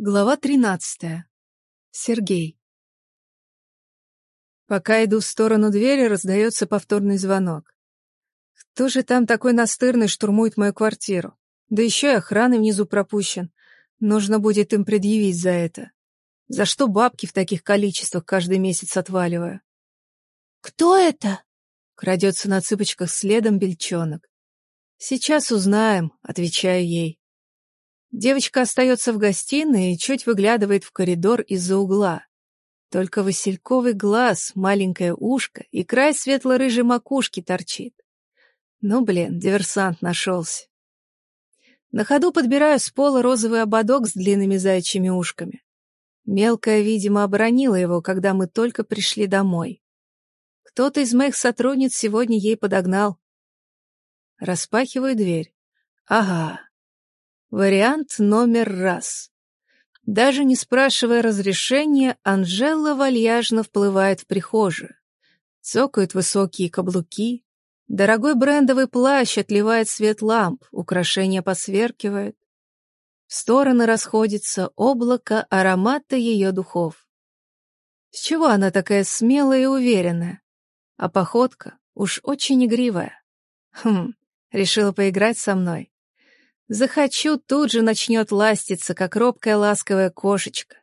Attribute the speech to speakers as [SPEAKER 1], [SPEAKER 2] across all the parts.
[SPEAKER 1] Глава тринадцатая. Сергей. Пока иду в сторону двери, раздается повторный звонок. Кто же там такой настырный штурмует мою квартиру? Да еще и охраны внизу пропущен. Нужно будет им предъявить за это. За что бабки в таких количествах каждый месяц отваливаю?
[SPEAKER 2] «Кто это?»
[SPEAKER 1] — крадется на цыпочках следом бельчонок. «Сейчас узнаем», — отвечаю ей. Девочка остается в гостиной и чуть выглядывает в коридор из-за угла. Только васильковый глаз, маленькое ушко и край светло-рыжей макушки торчит. Ну, блин, диверсант нашелся. На ходу подбираю с пола розовый ободок с длинными заячьими ушками. Мелкая, видимо, оборонила его, когда мы только пришли домой. Кто-то из моих сотрудниц сегодня ей подогнал. Распахиваю дверь. Ага, Вариант номер раз. Даже не спрашивая разрешения, Анжела вальяжно вплывает в прихожую. Цокают высокие каблуки. Дорогой брендовый плащ отливает свет ламп, украшения посверкивают. В стороны расходится облако аромата ее духов. С чего она такая смелая и уверенная? А походка уж очень игривая. Хм, решила поиграть со мной. Захочу, тут же начнет ластиться, как робкая ласковая кошечка.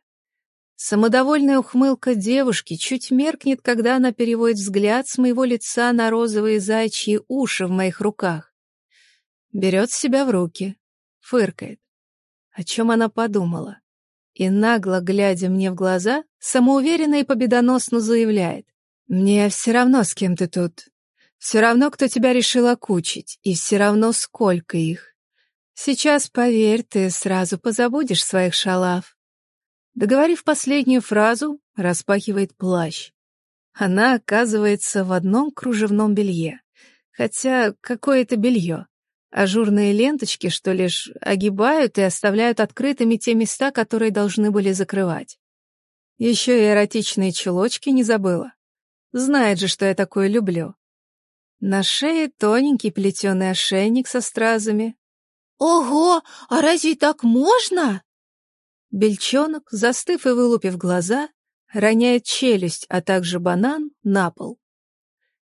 [SPEAKER 1] Самодовольная ухмылка девушки чуть меркнет, когда она переводит взгляд с моего лица на розовые зайчьи уши в моих руках. Берет себя в руки, фыркает. О чем она подумала? И нагло, глядя мне в глаза, самоуверенно и победоносно заявляет. «Мне все равно, с кем ты тут. Все равно, кто тебя решил окучить, и все равно, сколько их. Сейчас, поверь, ты сразу позабудешь своих шалав. Договорив последнюю фразу, распахивает плащ. Она оказывается в одном кружевном белье. Хотя какое это белье? Ажурные ленточки, что лишь огибают и оставляют открытыми те места, которые должны были закрывать. Еще и эротичные чулочки не забыла. Знает же, что я такое люблю. На шее тоненький плетеный ошейник со стразами,
[SPEAKER 2] «Ого, а разве так можно?»
[SPEAKER 1] Бельчонок, застыв и вылупив глаза, роняет челюсть, а также банан на пол.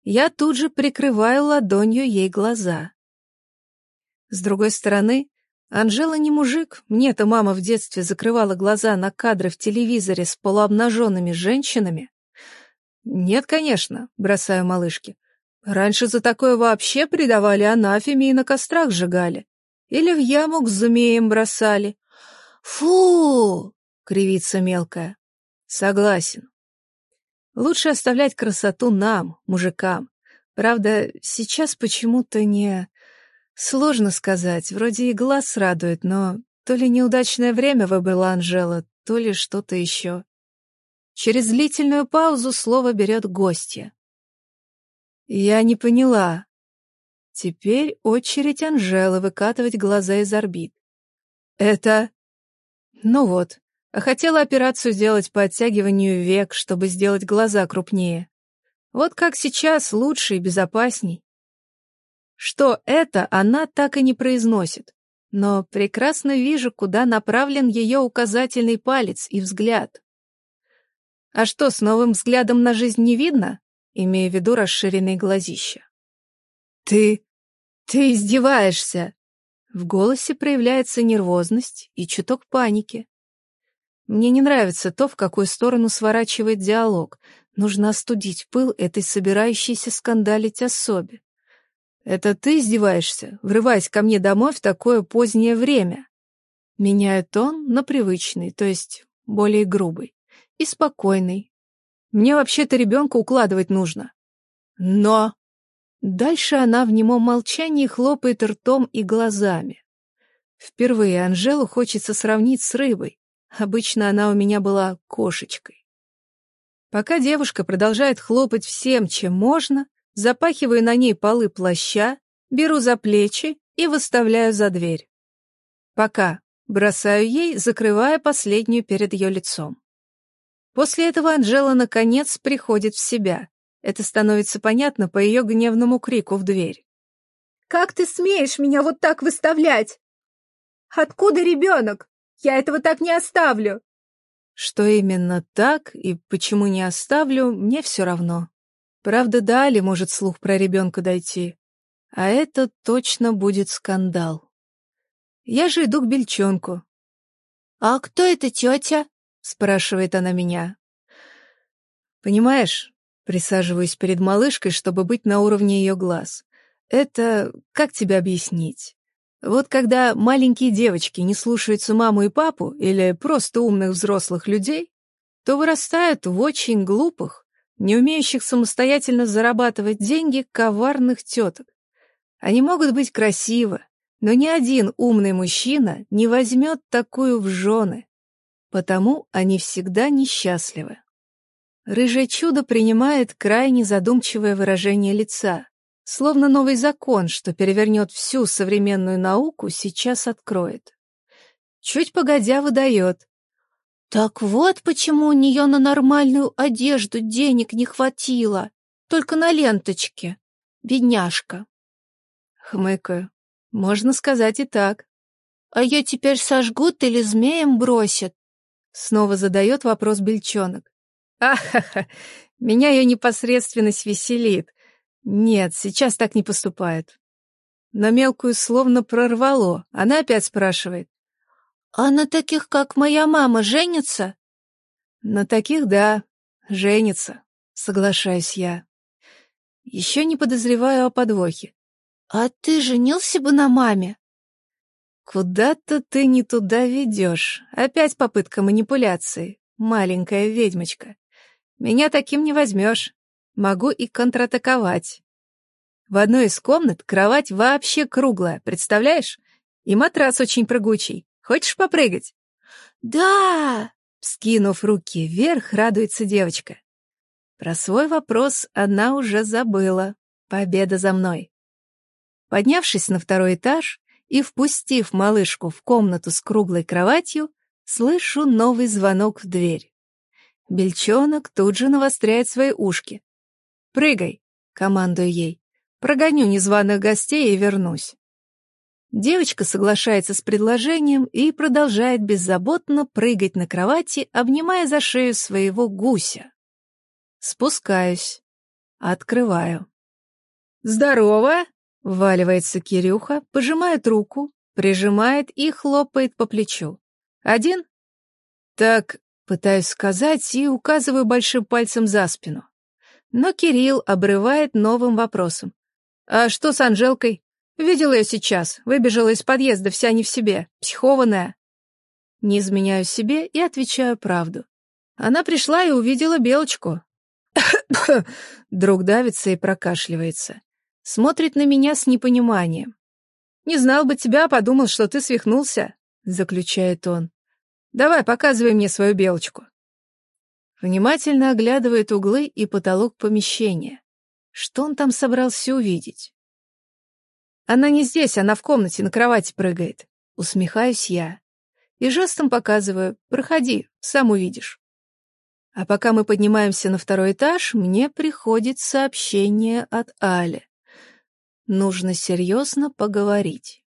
[SPEAKER 1] Я тут же прикрываю ладонью ей глаза. С другой стороны, Анжела не мужик, мне-то мама в детстве закрывала глаза на кадры в телевизоре с полуобнаженными женщинами. Нет, конечно, бросаю малышке. Раньше за такое вообще предавали анафеме и на кострах сжигали. Или в яму к змеям бросали.
[SPEAKER 2] Фу!
[SPEAKER 1] кривится мелкая. Согласен. Лучше оставлять красоту нам, мужикам. Правда, сейчас почему-то не... Сложно сказать, вроде и глаз радует, но то ли неудачное время выбрала Анжела, то ли что-то еще. Через длительную паузу слово берет гостья. «Я не поняла», Теперь очередь Анжелы выкатывать глаза из орбит. Это... Ну вот, хотела операцию сделать по оттягиванию век, чтобы сделать глаза крупнее. Вот как сейчас лучше и безопасней. Что это, она так и не произносит, но прекрасно вижу, куда направлен ее указательный палец и взгляд. А что, с новым взглядом на жизнь не видно? Имея в виду расширенные глазища. «Ты... ты издеваешься!» В голосе проявляется нервозность и чуток паники. Мне не нравится то, в какую сторону сворачивает диалог. Нужно остудить пыл этой собирающейся скандалить особе. «Это ты издеваешься, врываясь ко мне домой в такое позднее время?» Меняю тон на привычный, то есть более грубый и спокойный. Мне вообще-то ребенка укладывать нужно. Но... Дальше она в немом молчании хлопает ртом и глазами. Впервые Анжелу хочется сравнить с рыбой. Обычно она у меня была кошечкой. Пока девушка продолжает хлопать всем, чем можно, запахиваю на ней полы плаща, беру за плечи и выставляю за дверь. Пока бросаю ей, закрывая последнюю перед ее лицом. После этого Анжела наконец приходит в себя. Это становится понятно по ее гневному крику в дверь.
[SPEAKER 2] «Как ты смеешь меня вот так выставлять? Откуда ребенок? Я этого так не оставлю!»
[SPEAKER 1] Что именно так и почему не оставлю, мне все равно. Правда, дали может слух про ребенка дойти. А это точно будет скандал. Я же иду к бельчонку.
[SPEAKER 2] «А кто эта тетя?»
[SPEAKER 1] — спрашивает она меня. «Понимаешь, присаживаюсь перед малышкой, чтобы быть на уровне ее глаз. Это, как тебе объяснить? Вот когда маленькие девочки не слушаются маму и папу или просто умных взрослых людей, то вырастают в очень глупых, не умеющих самостоятельно зарабатывать деньги коварных теток. Они могут быть красивы, но ни один умный мужчина не возьмет такую в жены, потому они всегда несчастливы. Рыжее чудо принимает крайне задумчивое выражение лица, словно новый закон, что перевернет всю современную науку, сейчас откроет. Чуть погодя выдает.
[SPEAKER 2] «Так вот почему у нее на нормальную одежду денег не хватило, только на ленточке. Бедняжка».
[SPEAKER 1] Хмыкаю. Можно сказать и так.
[SPEAKER 2] А ее теперь сожгут или змеем бросят?
[SPEAKER 1] Снова задает вопрос Бельчонок. Ахаха, меня ее непосредственность веселит. Нет, сейчас так не поступает. Но мелкую словно прорвало. Она опять спрашивает.
[SPEAKER 2] А на таких, как моя мама, женится?
[SPEAKER 1] На таких, да, женится, соглашаюсь я. Еще не подозреваю о подвохе.
[SPEAKER 2] «А ты женился бы на маме?»
[SPEAKER 1] «Куда-то ты не туда ведешь. Опять попытка манипуляции. Маленькая ведьмочка. Меня таким не возьмешь. Могу и контратаковать. В одной из комнат кровать вообще круглая, представляешь? И матрас очень прыгучий. Хочешь попрыгать?»
[SPEAKER 2] «Да!»
[SPEAKER 1] Скинув руки вверх, радуется девочка. Про свой вопрос она уже забыла. Победа за мной. Поднявшись на второй этаж и впустив малышку в комнату с круглой кроватью, слышу новый звонок в дверь. Бельчонок тут же навостряет свои ушки. «Прыгай!» — командую ей. «Прогоню незваных гостей и вернусь». Девочка соглашается с предложением и продолжает беззаботно прыгать на кровати, обнимая за шею своего гуся. Спускаюсь. Открываю. «Здорово!» Валивается Кирюха, пожимает руку, прижимает и хлопает по плечу. «Один?» «Так», пытаюсь сказать и указываю большим пальцем за спину. Но Кирилл обрывает новым вопросом. «А что с Анжелкой? Видела ее сейчас, выбежала из подъезда вся не в себе, психованная». Не изменяю себе и отвечаю правду. Она пришла и увидела Белочку. Друг давится и прокашливается. Смотрит на меня с непониманием. «Не знал бы тебя, подумал, что ты свихнулся», — заключает он. «Давай, показывай мне свою белочку». Внимательно оглядывает углы и потолок помещения. Что он там собрался увидеть? Она не здесь, она в комнате на кровати прыгает. Усмехаюсь я. И жестом показываю, проходи, сам увидишь. А пока мы поднимаемся на второй этаж, мне приходит сообщение от Али. Нужно серьезно поговорить.